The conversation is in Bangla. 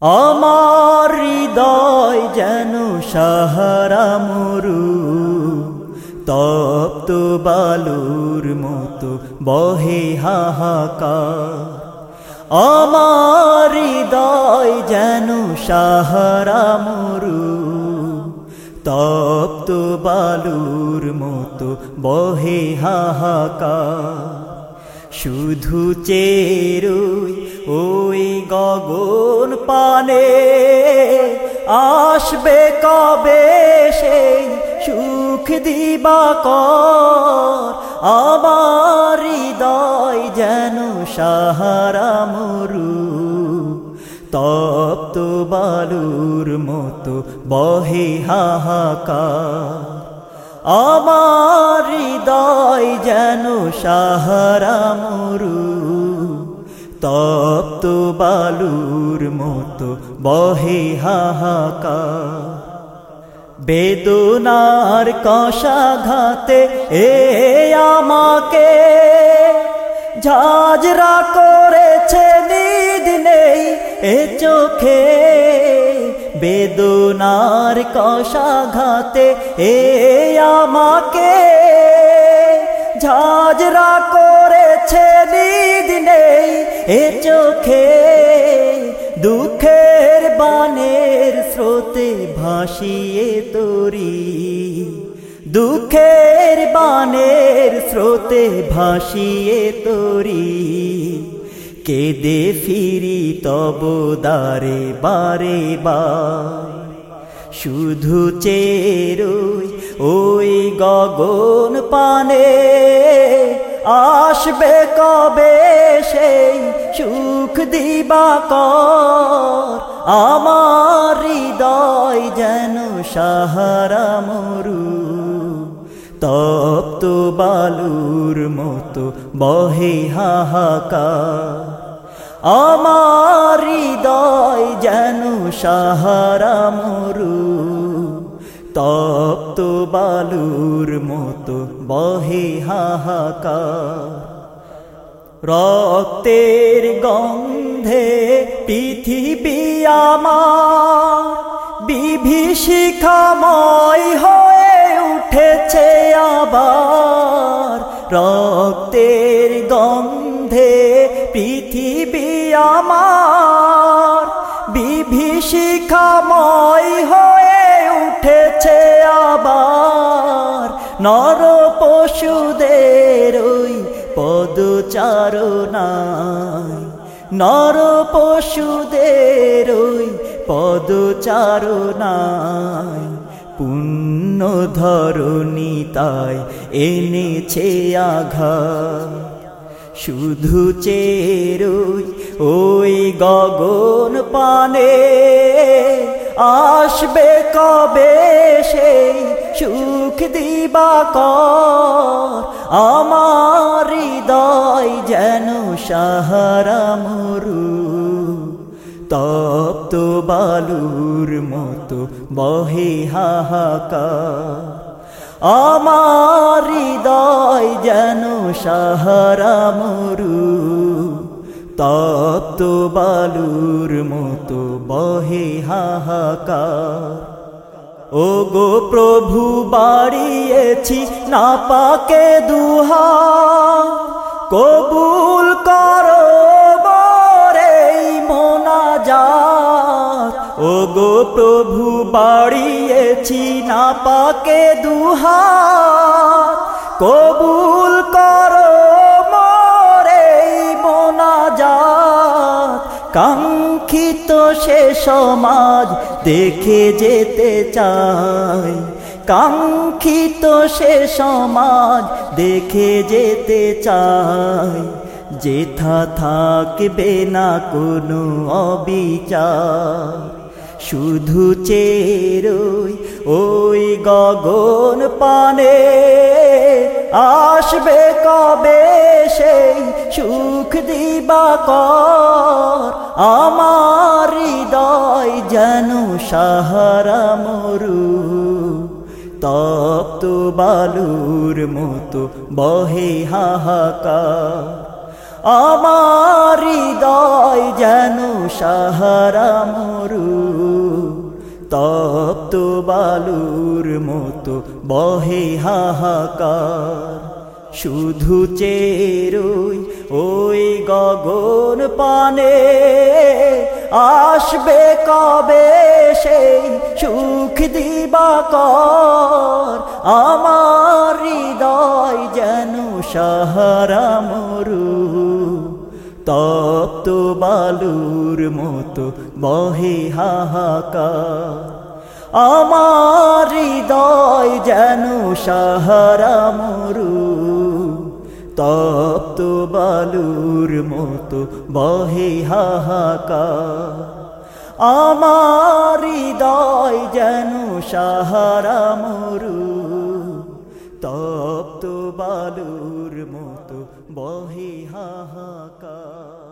আমার হৃদয় যেন সাহারা মরু, তপ্ত বালুর মতো বহে হাহাকার। আমার হৃদয় যেন সাহারা মরু, তপ্ত বালুর মতো বহে হাহাকার। শুধু চেরুই ওই গগন পানে আসবে কবে সেই সুখ দিবাকর? আমার হৃদয় যেন সাহারা মরু, তপ্ত বালুর মতো বহে হাহাকার। আমার হৃদয় যেন সাহারা মরু, তপ্ত বালুর মতো বহে হাহাকার। বেদনার কষাঘাতে এ আমাকে ঝাঁঝরা করেছে নিদ এ চোখে। বেদনার কষাঘাতে এ আমাকে ঝাঁঝরা করেছে নিদ নেই এ চোখে দুঃখের বানের স্রোতে ভাসিয়ে তরি। দুঃখের বানের স্রোতে ভাসিয়ে তরি। কেদে ফিরি তব দারে বারে বার শুধু চেরুই ওই গগন পানে আসবে কবে সেই সুখ দিবাকর। আমার হৃদয় যেন সাহারা মরু, তপ্ত বালুর মতো বহে হাহাকার। আমার হৃদয় যেন সাহারা মরু, তপ্ত বালুর মতো বহে হাহাকার। রক্তের গন্ধে পৃথিবী আমার বিভীষিকাময় হয়ে উঠেছে আবার। রক্তের গন্ধে আমার বিভীষিকাময় হয়ে উঠেছে আবার। নর পশুদের ওই পদচারণায় নর পশুদের ওই পদচারণায় পুণ্য ধরণী তাই এনেছে আঘা শুধু ওই গগন পানে আসবে কবে সেই সুখ দিবা দিবাকর? আমার হৃদয় যেন সাহারা মরু, তপ্ত বালুর মতো বহে হাহাকার। আমার হৃদয় যেন সাহারা মরু তপ্ত বালুর মতো বহে হাহাকার। ও গো প্রভু, বাড়িয়েছি না পাকে দুহা কবুল করো ও গো প্রভু, বাড়িয়েছি না পাকে দুহা কবুল কাঙ্ক্ষিত সে সমাজ দেখে যেতে চাই কাঙ্ক্ষিত সে সমাজ দেখে যেতে চাই যেথা থাকবে না কোনো অবিচার, শুধু চেরোই ওই গগন পানে আসবে কবে সেই সুখ দিবাকর আমার সাহারা মরু, তপ্ত বালুর মতো বহে হাহাকার। আমার হৃদয় যেন সাহারা মরু, তপ্ত বালুর মতো বহে হাহাকার। শুধু চেরুই ওই গগন পানে আসবে কবে সেই সুখ দিবাকর? আমার হৃদয় যেন সাহারা মরু। তপ্ত বালুর মতো বহে হাহাকার। আমার হৃদয় যেন সাহারা মরু। তপ্ত বালুর মতো বহে হাহাকা আমার হৃদয় যেন সাহারা মরু। তপ্ত বালুর মতো বহে হাহাকার।